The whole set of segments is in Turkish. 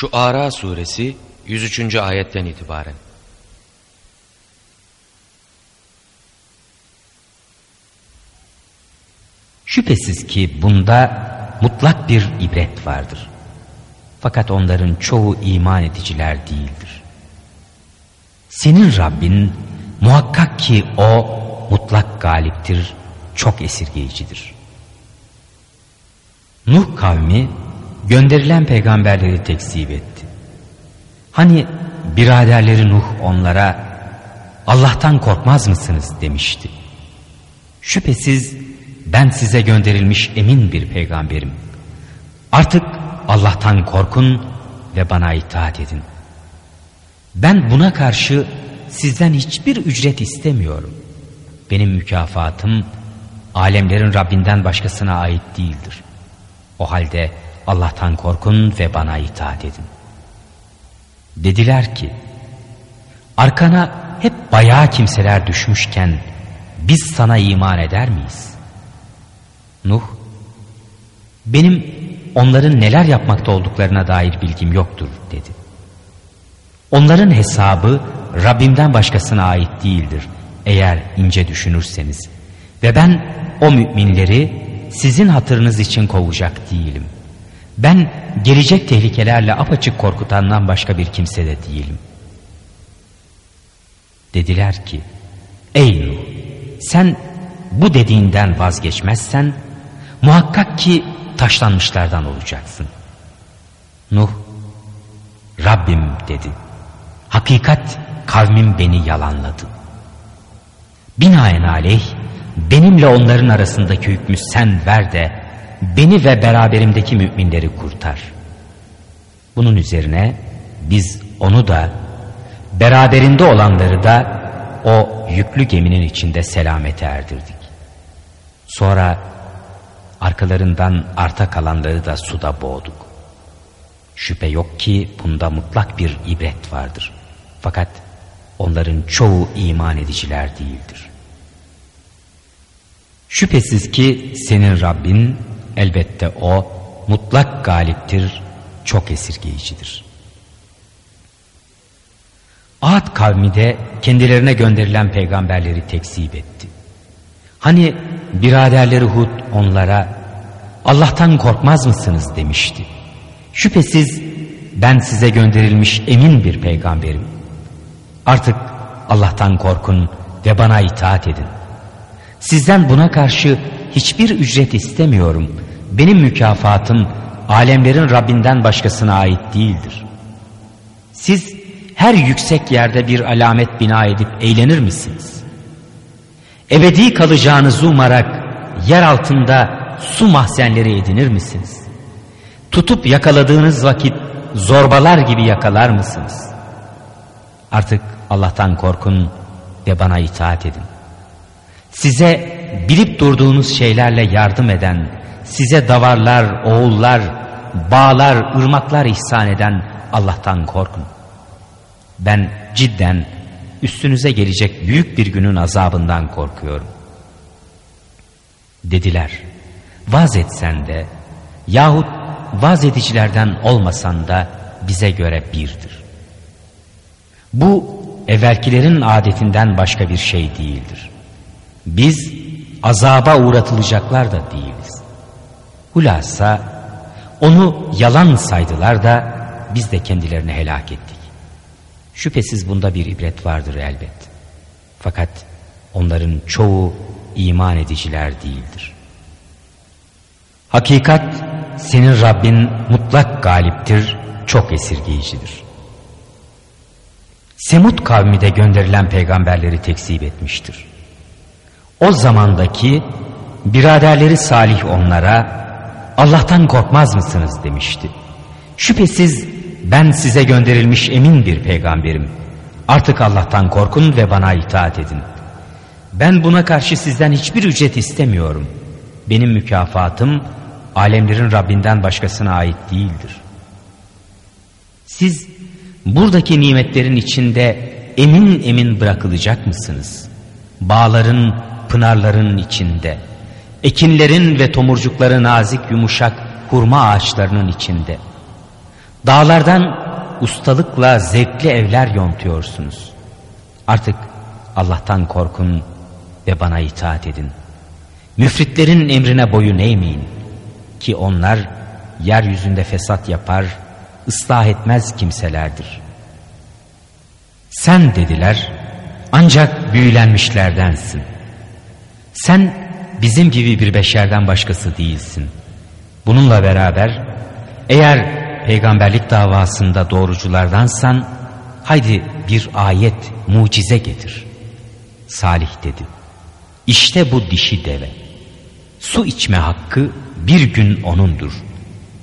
Şu Ara suresi 103. ayetten itibaren. Şüphesiz ki bunda mutlak bir ibret vardır. Fakat onların çoğu iman ediciler değildir. Senin Rabbin muhakkak ki o mutlak galiptir, çok esirgeyicidir. Nuh kavmi gönderilen peygamberleri tekzip etti. Hani biraderleri Nuh onlara Allah'tan korkmaz mısınız demişti. Şüphesiz ben size gönderilmiş emin bir peygamberim. Artık Allah'tan korkun ve bana itaat edin. Ben buna karşı sizden hiçbir ücret istemiyorum. Benim mükafatım alemlerin Rabbinden başkasına ait değildir. O halde Allah'tan korkun ve bana itaat edin. Dediler ki, arkana hep bayağı kimseler düşmüşken biz sana iman eder miyiz? Nuh, benim onların neler yapmakta olduklarına dair bilgim yoktur dedi. Onların hesabı Rabbimden başkasına ait değildir eğer ince düşünürseniz. Ve ben o müminleri sizin hatırınız için kovacak değilim. Ben gelecek tehlikelerle apaçık korkutandan başka bir kimse de değilim. Dediler ki, ey Nuh sen bu dediğinden vazgeçmezsen muhakkak ki taşlanmışlardan olacaksın. Nuh, Rabbim dedi. Hakikat kavmim beni yalanladı. Binaenaleyh benimle onların arasındaki hükmü sen ver de beni ve beraberimdeki müminleri kurtar. Bunun üzerine biz onu da beraberinde olanları da o yüklü geminin içinde selamete erdirdik. Sonra arkalarından arta kalanları da suda boğduk. Şüphe yok ki bunda mutlak bir ibret vardır. Fakat onların çoğu iman ediciler değildir. Şüphesiz ki senin Rabbin elbette o mutlak galiptir, çok esirgeyicidir. Ad kavmi de kendilerine gönderilen peygamberleri tekzip etti. Hani biraderleri Hud onlara Allah'tan korkmaz mısınız demişti. Şüphesiz ben size gönderilmiş emin bir peygamberim. Artık Allah'tan korkun ve bana itaat edin. Sizden buna karşı hiçbir ücret istemiyorum. Benim mükafatım alemlerin Rabbinden başkasına ait değildir. Siz her yüksek yerde bir alamet bina edip eğlenir misiniz? Ebedi kalacağınızı umarak yer altında su mahzenleri edinir misiniz? Tutup yakaladığınız vakit zorbalar gibi yakalar mısınız? Artık Allah'tan korkun ve bana itaat edin. Size bilip durduğunuz şeylerle yardım eden, size davarlar, oğullar, bağlar, ırmaklar ihsan eden Allah'tan korkun. Ben cidden üstünüze gelecek büyük bir günün azabından korkuyorum. Dediler, vaz etsen de yahut vaz edicilerden olmasan da bize göre birdir. Bu evvelkilerin adetinden başka bir şey değildir. Biz azaba uğratılacaklar da değiliz. Hulasa onu yalan saydılar da biz de kendilerini helak ettik. Şüphesiz bunda bir ibret vardır elbet. Fakat onların çoğu iman ediciler değildir. Hakikat senin Rabbin mutlak galiptir, çok esirgeyicidir. Semut kavmi de gönderilen peygamberleri tekzip etmiştir. O zamandaki biraderleri Salih onlara Allah'tan korkmaz mısınız demişti. Şüphesiz ben size gönderilmiş emin bir peygamberim. Artık Allah'tan korkun ve bana itaat edin. Ben buna karşı sizden hiçbir ücret istemiyorum. Benim mükafatım alemlerin Rabbinden başkasına ait değildir. Siz buradaki nimetlerin içinde emin emin bırakılacak mısınız? Bağların, pınarların içinde, ekinlerin ve tomurcukları nazik yumuşak hurma ağaçlarının içinde, Dağlardan ustalıkla zevkli evler yontuyorsunuz. Artık Allah'tan korkun ve bana itaat edin. Müfritlerin emrine boyun eğmeyin ki onlar yeryüzünde fesat yapar, ıslah etmez kimselerdir. Sen dediler ancak büyülenmişlerdensin. Sen bizim gibi bir beşerden başkası değilsin. Bununla beraber eğer peygamberlik davasında doğruculardansan haydi bir ayet, mucize getir. Salih dedi. İşte bu dişi deve. Su içme hakkı bir gün onundur.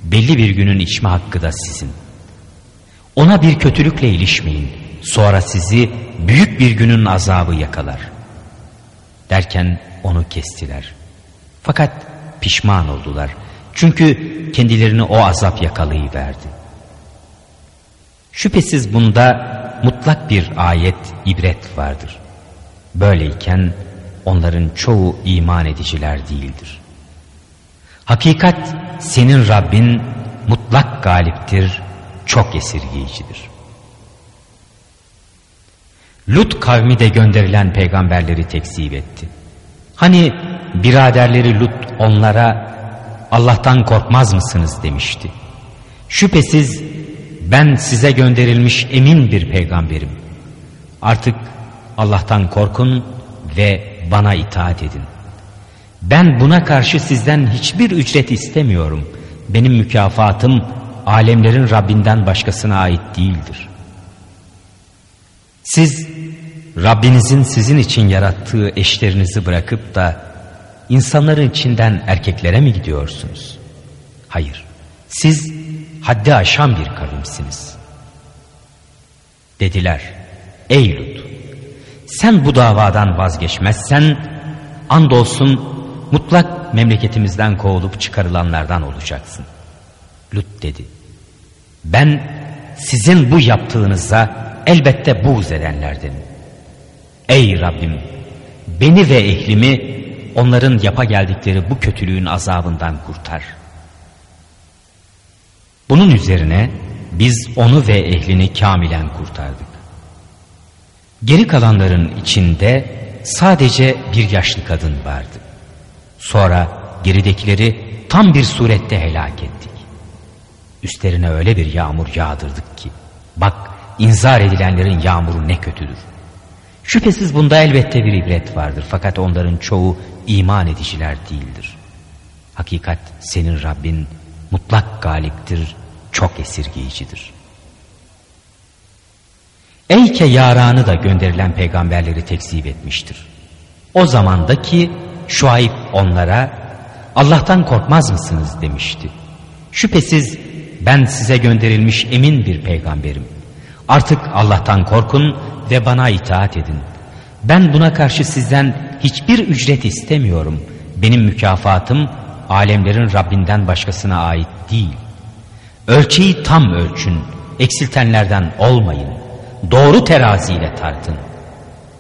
Belli bir günün içme hakkı da sizin. Ona bir kötülükle ilişmeyin. Sonra sizi büyük bir günün azabı yakalar. Derken onu kestiler. Fakat pişman oldular. Çünkü kendilerini o azap yakalayıverdi. Şüphesiz bunda mutlak bir ayet, ibret vardır. Böyleyken onların çoğu iman ediciler değildir. Hakikat senin Rabbin mutlak galiptir, çok esirgeyicidir. Lut kavmi de gönderilen peygamberleri tekzip etti. Hani biraderleri Lut onlara Allah'tan korkmaz mısınız demişti. Şüphesiz ben size gönderilmiş emin bir peygamberim. Artık Allah'tan korkun ve bana itaat edin. Ben buna karşı sizden hiçbir ücret istemiyorum. Benim mükafatım alemlerin Rabbinden başkasına ait değildir. Siz Rabbinizin sizin için yarattığı eşlerinizi bırakıp da insanların içinden erkeklere mi gidiyorsunuz? Hayır. Siz haddi aşan bir kavimsiniz. Dediler. Ey Lut! Sen bu davadan vazgeçmezsen andolsun mutlak memleketimizden kovulup çıkarılanlardan olacaksın. Lut dedi. Ben sizin bu yaptığınıza elbette buğz edenlerdenim. Ey Rabbim! Beni ve ehlimi onların yapa geldikleri bu kötülüğün azabından kurtar. Bunun üzerine biz onu ve ehlini kamilen kurtardık. Geri kalanların içinde sadece bir yaşlı kadın vardı. Sonra geridekileri tam bir surette helak ettik. Üstlerine öyle bir yağmur yağdırdık ki bak inzar edilenlerin yağmuru ne kötüdür. Şüphesiz bunda elbette bir ibret vardır fakat onların çoğu iman ediciler değildir. Hakikat senin Rabbin mutlak galiptir, çok esirgeyicidir. Eyke yaranı da gönderilen peygamberleri tekzip etmiştir. O zamandaki Şuayb onlara Allah'tan korkmaz mısınız demişti. Şüphesiz ben size gönderilmiş emin bir peygamberim. Artık Allah'tan korkun ve bana itaat edin. Ben buna karşı sizden hiçbir ücret istemiyorum. Benim mükafatım alemlerin Rabbinden başkasına ait değil. Ölçeyi tam ölçün, eksiltenlerden olmayın. Doğru teraziyle tartın.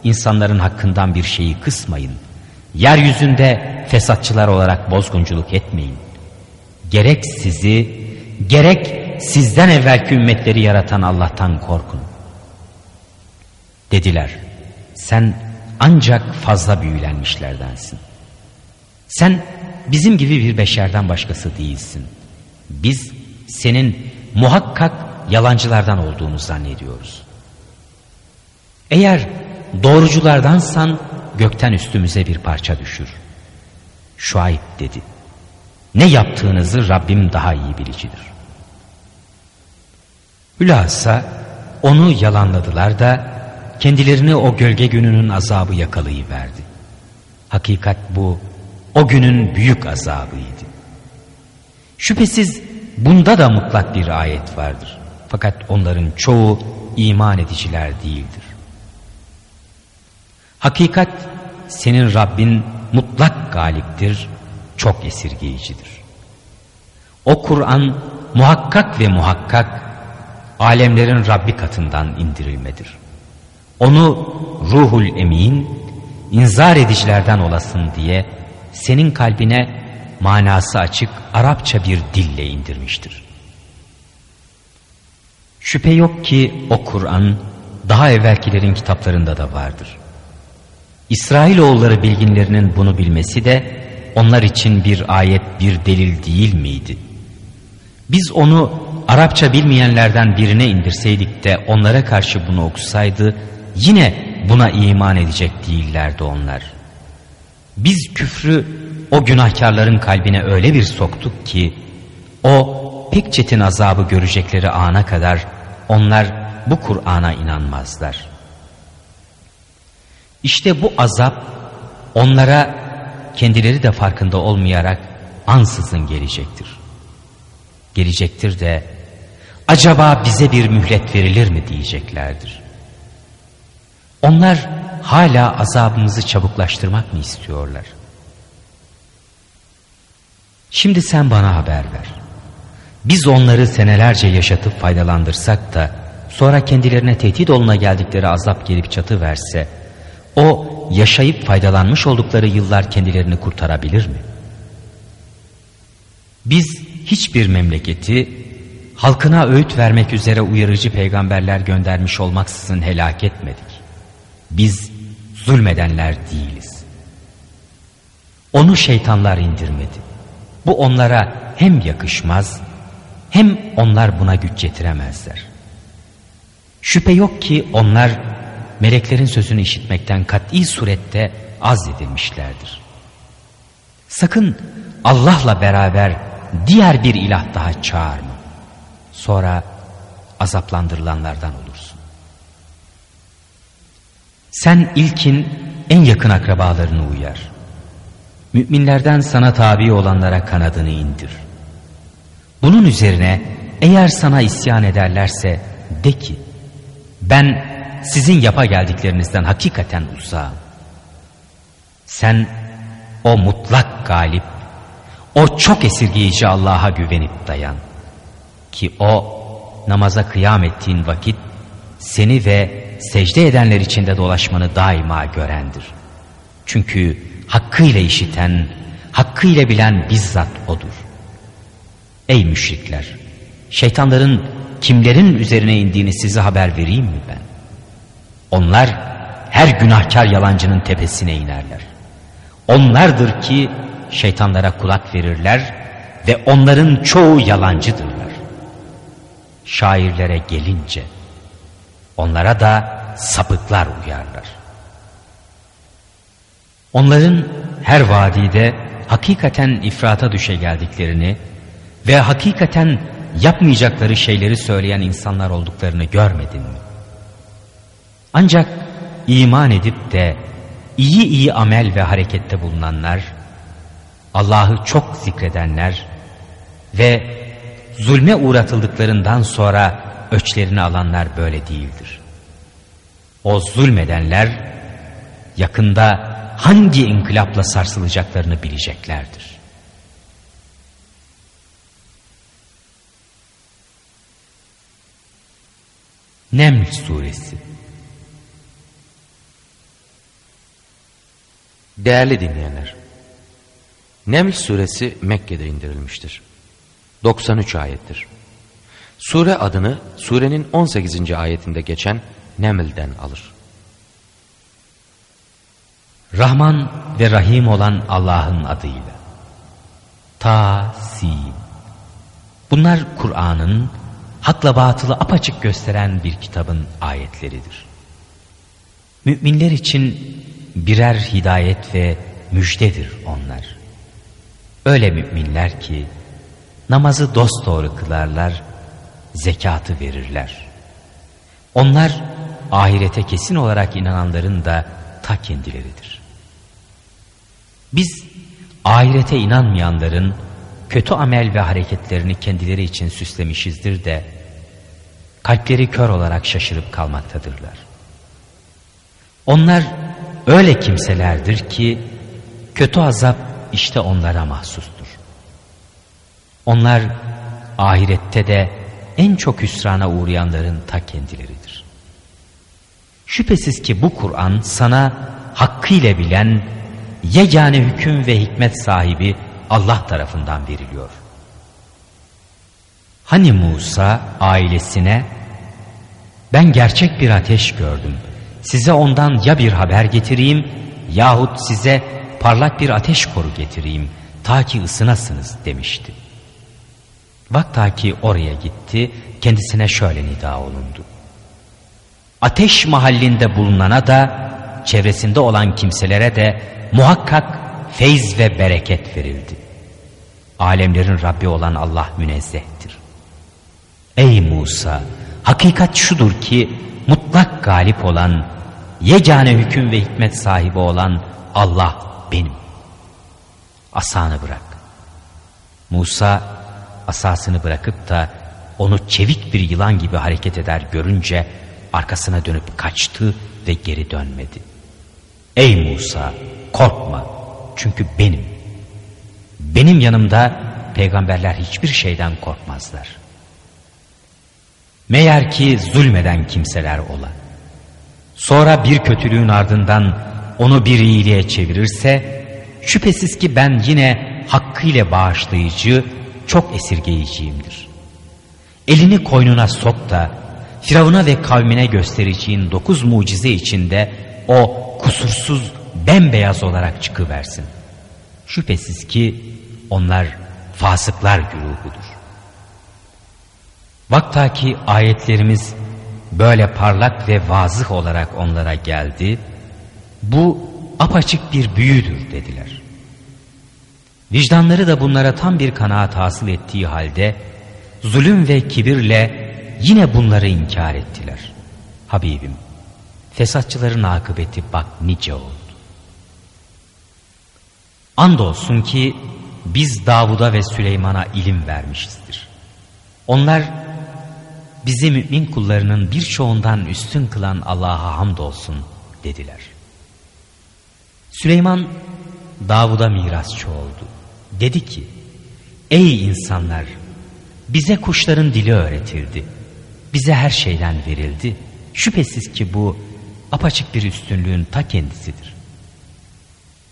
İnsanların hakkından bir şeyi kısmayın. Yeryüzünde fesatçılar olarak bozgunculuk etmeyin. Gerek sizi, gerek sizden evvelki ümmetleri yaratan Allah'tan korkun. Dediler, sen ancak fazla büyülenmişlerdensin. Sen bizim gibi bir beşerden başkası değilsin. Biz senin muhakkak yalancılardan olduğunu zannediyoruz. Eğer doğruculardansan gökten üstümüze bir parça düşür. Şuayb dedi. Ne yaptığınızı Rabbim daha iyi bilicidir. Hülasa onu yalanladılar da kendilerini o gölge gününün azabı yakalayıverdi. Hakikat bu o günün büyük azabıydı. Şüphesiz bunda da mutlak bir ayet vardır. Fakat onların çoğu iman ediciler değildir. Hakikat senin Rabbin mutlak galiptir, çok esirgeyicidir. O Kur'an muhakkak ve muhakkak alemlerin Rabbi katından indirilmedir. Onu ruhul emin, inzar edicilerden olasın diye senin kalbine manası açık Arapça bir dille indirmiştir. Şüphe yok ki o Kur'an daha evvelkilerin kitaplarında da vardır. İsrailoğulları bilginlerinin bunu bilmesi de onlar için bir ayet bir delil değil miydi? Biz onu Arapça bilmeyenlerden birine indirseydik de onlara karşı bunu okusaydı yine buna iman edecek değillerdi onlar. Biz küfrü o günahkarların kalbine öyle bir soktuk ki o pek çetin azabı görecekleri ana kadar onlar bu Kur'an'a inanmazlar. İşte bu azap onlara kendileri de farkında olmayarak ansızın gelecektir. Gelecektir de acaba bize bir mühlet verilir mi diyeceklerdir. Onlar hala azabımızı çabuklaştırmak mı istiyorlar? Şimdi sen bana haber ver. Biz onları senelerce yaşatıp faydalandırsak da sonra kendilerine tehdit oluna geldikleri azap gelip çatı verse o yaşayıp faydalanmış oldukları yıllar kendilerini kurtarabilir mi? Biz hiçbir memleketi halkına öğüt vermek üzere uyarıcı peygamberler göndermiş olmaksızın helak etmedik. Biz zulmedenler değiliz. Onu şeytanlar indirmedi. Bu onlara hem yakışmaz hem onlar buna güç getiremezler. Şüphe yok ki onlar meleklerin sözünü işitmekten kat'i surette az edilmişlerdir. Sakın Allah'la beraber diğer bir ilah daha çağırma. Sonra azaplandırılanlardan olursun. Sen ilkin en yakın akrabalarını uyar. Müminlerden sana tabi olanlara kanadını indir. Bunun üzerine eğer sana isyan ederlerse de ki ben sizin yapa geldiklerinizden hakikaten uzağım. Sen o mutlak galip, o çok esirgeyici Allah'a güvenip dayan. Ki o namaza kıyam ettiğin vakit seni ve secde edenler içinde dolaşmanı daima görendir. Çünkü hakkıyla işiten, hakkıyla bilen bizzat odur. Ey müşrikler! Şeytanların kimlerin üzerine indiğini size haber vereyim mi ben? Onlar her günahkar yalancının tepesine inerler. Onlardır ki şeytanlara kulak verirler ve onların çoğu yalancıdırlar. Şairlere gelince onlara da sapıklar uyarlar. Onların her vadide hakikaten ifrata düşe geldiklerini ve hakikaten yapmayacakları şeyleri söyleyen insanlar olduklarını görmedin mi? Ancak iman edip de iyi iyi amel ve harekette bulunanlar, Allah'ı çok zikredenler ve zulme uğratıldıklarından sonra öçlerini alanlar böyle değildir. O zulmedenler yakında hangi inkılapla sarsılacaklarını bileceklerdir. Neml Suresi Değerli dinleyenler, Neml suresi Mekke'de indirilmiştir. 93 ayettir. Sure adını surenin 18. ayetinde geçen Neml'den alır. Rahman ve Rahim olan Allah'ın adıyla. Ta-Sin. Bunlar Kur'an'ın hakla batılı apaçık gösteren bir kitabın ayetleridir. Müminler için birer hidayet ve müjdedir onlar. Öyle müminler ki namazı dosdoğru kılarlar, zekatı verirler. Onlar ahirete kesin olarak inananların da ta kendileridir. Biz ahirete inanmayanların kötü amel ve hareketlerini kendileri için süslemişizdir de kalpleri kör olarak şaşırıp kalmaktadırlar. Onlar öyle kimselerdir ki kötü azap işte onlara mahsustur. Onlar ahirette de en çok hüsrana uğrayanların ta kendileridir. Şüphesiz ki bu Kur'an sana hakkıyla bilen yegane hüküm ve hikmet sahibi Allah tarafından veriliyor. Hani Musa ailesine Ben gerçek bir ateş gördüm. Size ondan ya bir haber getireyim yahut size parlak bir ateş koru getireyim ta ki ısınasınız demişti. Vakta ki oraya gitti kendisine şöyle nida olundu. Ateş mahallinde bulunana da çevresinde olan kimselere de muhakkak feyz ve bereket verildi. Alemlerin Rabbi olan Allah münezzehtir. Ey Musa! Hakikat şudur ki mutlak galip olan, yegane hüküm ve hikmet sahibi olan Allah benim. Asanı bırak. Musa asasını bırakıp da onu çevik bir yılan gibi hareket eder görünce arkasına dönüp kaçtı ve geri dönmedi. Ey Musa korkma çünkü benim. Benim yanımda peygamberler hiçbir şeyden korkmazlar. Meğer ki zulmeden kimseler ola. Sonra bir kötülüğün ardından onu bir iyiliğe çevirirse şüphesiz ki ben yine hakkıyla bağışlayıcı, çok esirgeyiciyimdir. Elini koynuna sok da Firavun'a ve kavmine göstereceğin dokuz mucize içinde o kusursuz bembeyaz olarak çıkıversin. Şüphesiz ki onlar fasıklar güruhudur. Vaktaki ayetlerimiz böyle parlak ve vazıh olarak onlara geldi. Bu apaçık bir büyüdür dediler. Vicdanları da bunlara tam bir kanaat hasıl ettiği halde zulüm ve kibirle yine bunları inkar ettiler. Habibim, fesatçıların akıbeti bak nice oldu. Andolsun ki biz Davud'a ve Süleyman'a ilim vermişizdir. Onlar bizi mümin kullarının birçoğundan üstün kılan Allah'a hamdolsun dediler. Süleyman Davud'a mirasçı oldu. Dedi ki ey insanlar bize kuşların dili öğretildi. Bize her şeyden verildi. Şüphesiz ki bu apaçık bir üstünlüğün ta kendisidir.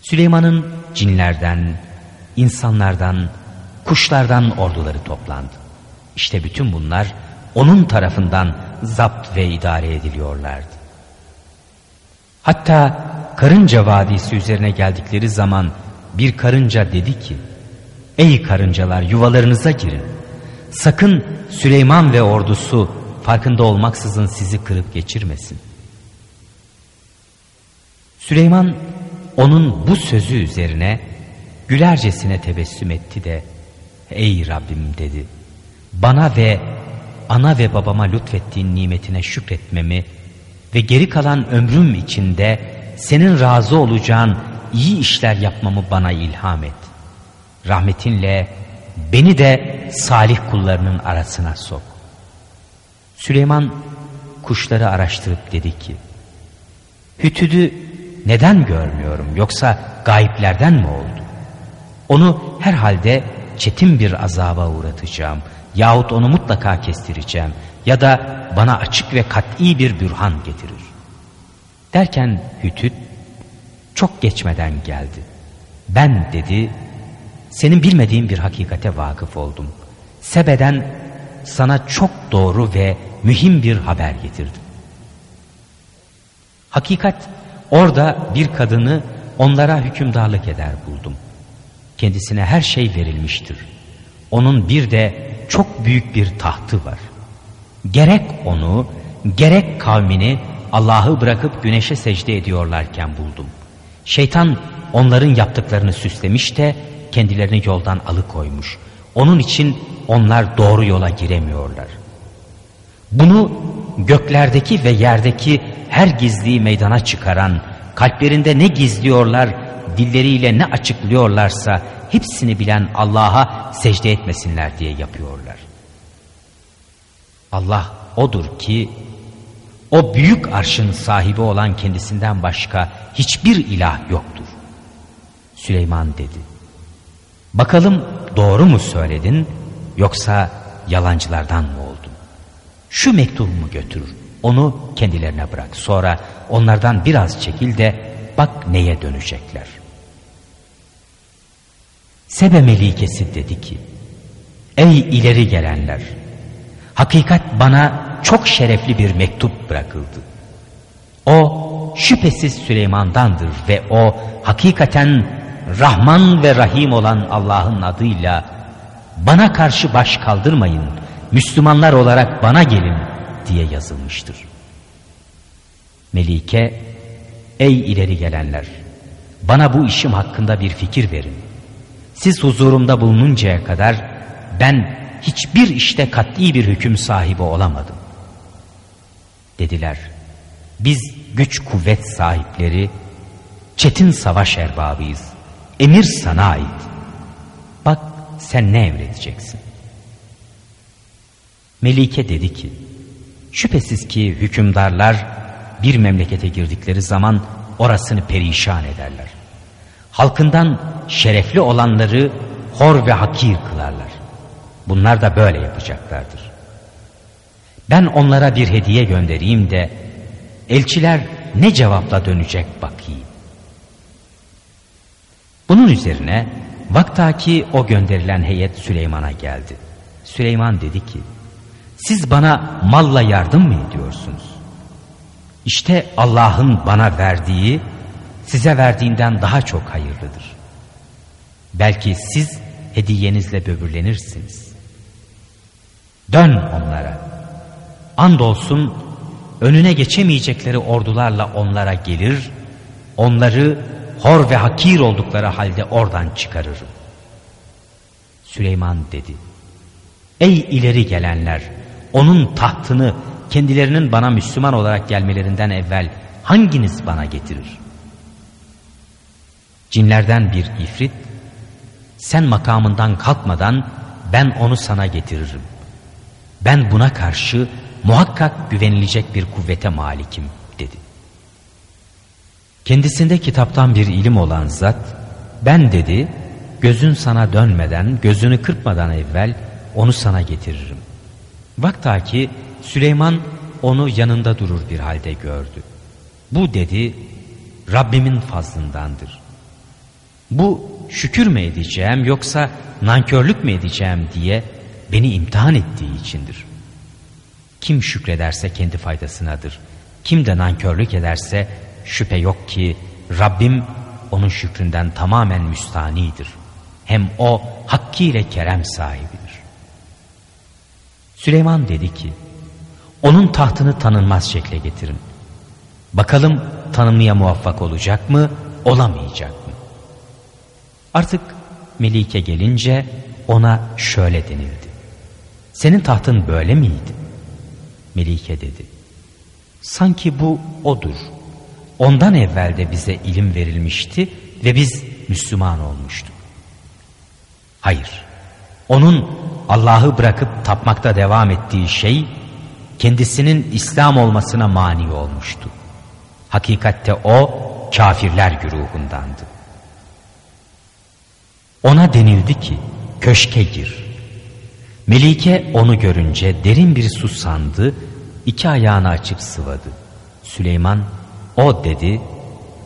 Süleyman'ın cinlerden, insanlardan, kuşlardan orduları toplandı. İşte bütün bunlar onun tarafından zapt ve idare ediliyorlardı. Hatta karınca vadisi üzerine geldikleri zaman bir karınca dedi ki, Ey karıncalar yuvalarınıza girin. Sakın Süleyman ve ordusu farkında olmaksızın sizi kırıp geçirmesin. Süleyman onun bu sözü üzerine gülercesine tebessüm etti de Ey Rabbim dedi bana ve ana ve babama lütfettiğin nimetine şükretmemi ve geri kalan ömrüm içinde senin razı olacağın iyi işler yapmamı bana ilham et. Rahmetinle beni de salih kullarının arasına sok. Süleyman kuşları araştırıp dedi ki, Hütüdü neden görmüyorum yoksa gayiplerden mi oldu? Onu herhalde çetin bir azaba uğratacağım yahut onu mutlaka kestireceğim ya da bana açık ve kat'i bir bürhan getirir. Derken Hütüt çok geçmeden geldi. Ben dedi senin bilmediğin bir hakikate vakıf oldum. Sebeden sana çok doğru ve mühim bir haber getirdim. Hakikat orada bir kadını onlara hükümdarlık eder buldum. Kendisine her şey verilmiştir. Onun bir de çok büyük bir tahtı var. Gerek onu gerek kavmini Allah'ı bırakıp güneşe secde ediyorlarken buldum. Şeytan onların yaptıklarını süslemiş de kendilerini yoldan alıkoymuş. Onun için onlar doğru yola giremiyorlar. Bunu göklerdeki ve yerdeki her gizliyi meydana çıkaran, kalplerinde ne gizliyorlar, dilleriyle ne açıklıyorlarsa hepsini bilen Allah'a secde etmesinler diye yapıyorlar. Allah odur ki o büyük arşın sahibi olan kendisinden başka hiçbir ilah yoktur. Süleyman dedi. Bakalım doğru mu söyledin yoksa yalancılardan mı oldun? Şu mektubumu götür, onu kendilerine bırak. Sonra onlardan biraz çekil de bak neye dönecekler. Sebe melikesi dedi ki, Ey ileri gelenler! Hakikat bana çok şerefli bir mektup bırakıldı. O şüphesiz Süleyman'dandır ve o hakikaten Rahman ve Rahim olan Allah'ın adıyla bana karşı baş kaldırmayın, Müslümanlar olarak bana gelin diye yazılmıştır. Melike, ey ileri gelenler, bana bu işim hakkında bir fikir verin. Siz huzurumda bulununcaya kadar ben hiçbir işte katli bir hüküm sahibi olamadım. Dediler, biz güç kuvvet sahipleri, çetin savaş erbabıyız. Emir sana ait. Bak sen ne emredeceksin? Melike dedi ki, şüphesiz ki hükümdarlar bir memlekete girdikleri zaman orasını perişan ederler. Halkından şerefli olanları hor ve hakir kılarlar. Bunlar da böyle yapacaklardır. Ben onlara bir hediye göndereyim de elçiler ne cevapla dönecek bakayım. Bunun üzerine vaktaki o gönderilen heyet Süleyman'a geldi. Süleyman dedi ki siz bana malla yardım mı ediyorsunuz? İşte Allah'ın bana verdiği size verdiğinden daha çok hayırlıdır. Belki siz hediyenizle böbürlenirsiniz. Dön onlara. Andolsun önüne geçemeyecekleri ordularla onlara gelir, onları hor ve hakir oldukları halde oradan çıkarırım. Süleyman dedi, Ey ileri gelenler, onun tahtını kendilerinin bana Müslüman olarak gelmelerinden evvel hanginiz bana getirir? Cinlerden bir ifrit, sen makamından kalkmadan ben onu sana getiririm. Ben buna karşı muhakkak güvenilecek bir kuvvete malikim. Kendisinde kitaptan bir ilim olan zat, ben dedi, gözün sana dönmeden, gözünü kırpmadan evvel onu sana getiririm. Vakta ki Süleyman onu yanında durur bir halde gördü. Bu dedi, Rabbimin fazlındandır. Bu şükür mü edeceğim yoksa nankörlük mü edeceğim diye beni imtihan ettiği içindir. Kim şükrederse kendi faydasınadır. Kim de nankörlük ederse şüphe yok ki Rabbim onun şükründen tamamen müstanidir. Hem o hakkıyla kerem sahibidir. Süleyman dedi ki, onun tahtını tanınmaz şekle getirin. Bakalım tanımaya muvaffak olacak mı, olamayacak mı? Artık Melike gelince ona şöyle denildi. Senin tahtın böyle miydi? Melike dedi. Sanki bu odur. Ondan evvel de bize ilim verilmişti ve biz Müslüman olmuştuk. Hayır. Onun Allah'ı bırakıp tapmakta devam ettiği şey kendisinin İslam olmasına mani olmuştu. Hakikatte o kafirler güruhundandı. Ona denildi ki köşke gir. Melike onu görünce derin bir su sandı, iki ayağını açıp sıvadı. Süleyman o dedi,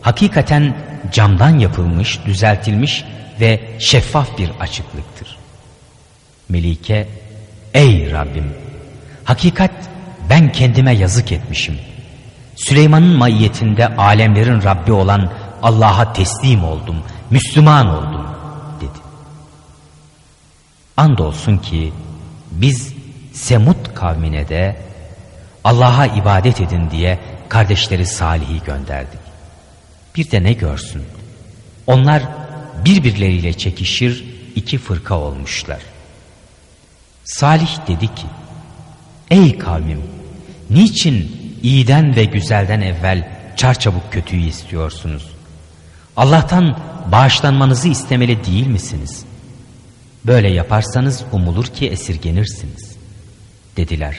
hakikaten camdan yapılmış, düzeltilmiş ve şeffaf bir açıklıktır. Melike, ey Rabbim, hakikat ben kendime yazık etmişim. Süleyman'ın maiyetinde alemlerin Rabbi olan Allah'a teslim oldum, Müslüman oldum dedi. Andolsun ki biz Semut kavmine de Allah'a ibadet edin diye kardeşleri Salih'i gönderdik. Bir de ne görsün? Onlar birbirleriyle çekişir iki fırka olmuşlar. Salih dedi ki, Ey kavmim, niçin iyiden ve güzelden evvel çarçabuk kötüyü istiyorsunuz? Allah'tan bağışlanmanızı istemeli değil misiniz? Böyle yaparsanız umulur ki esirgenirsiniz. Dediler.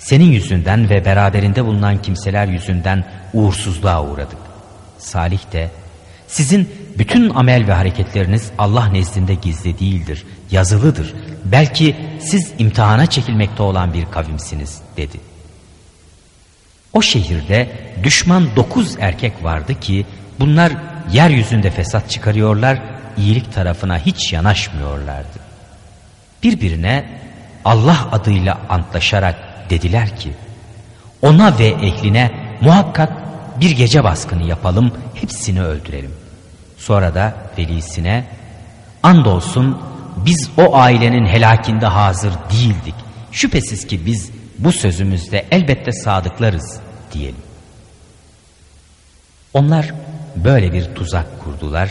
Senin yüzünden ve beraberinde bulunan kimseler yüzünden uğursuzluğa uğradık. Salih de sizin bütün amel ve hareketleriniz Allah nezdinde gizli değildir, yazılıdır. Belki siz imtihana çekilmekte olan bir kavimsiniz dedi. O şehirde düşman dokuz erkek vardı ki bunlar yeryüzünde fesat çıkarıyorlar, iyilik tarafına hiç yanaşmıyorlardı. Birbirine Allah adıyla antlaşarak dediler ki ona ve ehline muhakkak bir gece baskını yapalım hepsini öldürelim. Sonra da velisine andolsun biz o ailenin helakinde hazır değildik. Şüphesiz ki biz bu sözümüzde elbette sadıklarız diyelim. Onlar böyle bir tuzak kurdular.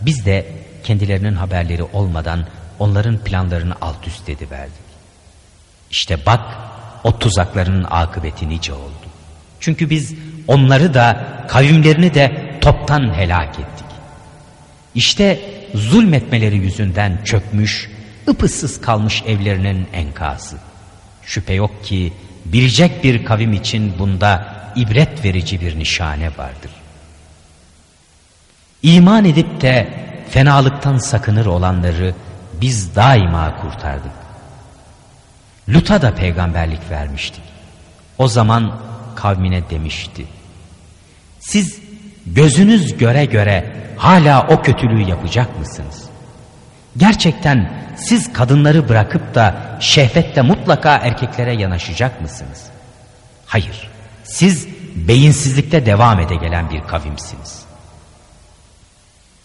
Biz de kendilerinin haberleri olmadan onların planlarını alt üst ediverdik. İşte bak o tuzakların akıbeti nice oldu. Çünkü biz onları da kavimlerini de toptan helak ettik. İşte zulmetmeleri yüzünden çökmüş, ıpıssız kalmış evlerinin enkazı. Şüphe yok ki bilecek bir kavim için bunda ibret verici bir nişane vardır. İman edip de fenalıktan sakınır olanları biz daima kurtardık. Lut'a da peygamberlik vermiştik. O zaman kavmine demişti. Siz gözünüz göre göre hala o kötülüğü yapacak mısınız? Gerçekten siz kadınları bırakıp da şehvetle mutlaka erkeklere yanaşacak mısınız? Hayır, siz beyinsizlikte devam ede gelen bir kavimsiniz.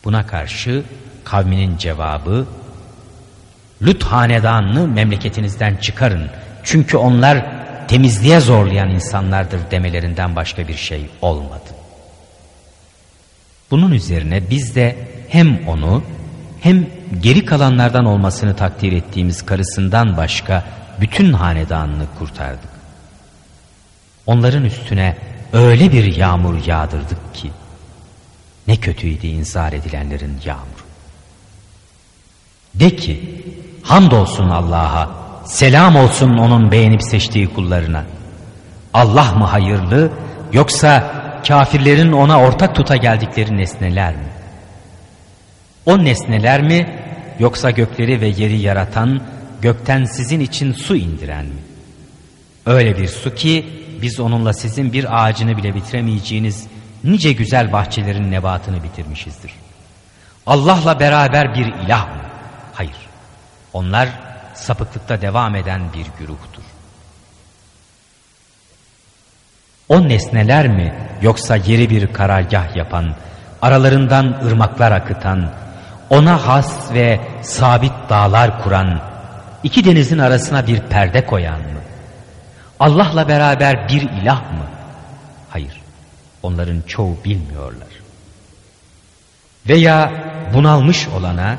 Buna karşı kavminin cevabı, Lut hanedanını memleketinizden çıkarın. Çünkü onlar temizliğe zorlayan insanlardır demelerinden başka bir şey olmadı. Bunun üzerine biz de hem onu hem geri kalanlardan olmasını takdir ettiğimiz karısından başka bütün hanedanını kurtardık. Onların üstüne öyle bir yağmur yağdırdık ki ne kötüydü inzar edilenlerin yağmuru. De ki hamdolsun Allah'a selam olsun onun beğenip seçtiği kullarına. Allah mı hayırlı yoksa kafirlerin ona ortak tuta geldikleri nesneler mi? O nesneler mi yoksa gökleri ve yeri yaratan gökten sizin için su indiren mi? Öyle bir su ki biz onunla sizin bir ağacını bile bitiremeyeceğiniz nice güzel bahçelerin nebatını bitirmişizdir. Allah'la beraber bir ilah mı? Onlar sapıklıkta devam eden bir güruhtur. O nesneler mi yoksa yeri bir karargah yapan, aralarından ırmaklar akıtan, ona has ve sabit dağlar kuran, iki denizin arasına bir perde koyan mı? Allah'la beraber bir ilah mı? Hayır, onların çoğu bilmiyorlar. Veya bunalmış olana,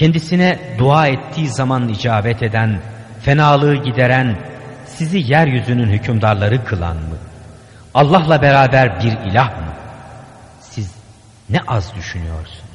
kendisine dua ettiği zaman icabet eden, fenalığı gideren, sizi yeryüzünün hükümdarları kılan mı? Allah'la beraber bir ilah mı? Siz ne az düşünüyorsunuz?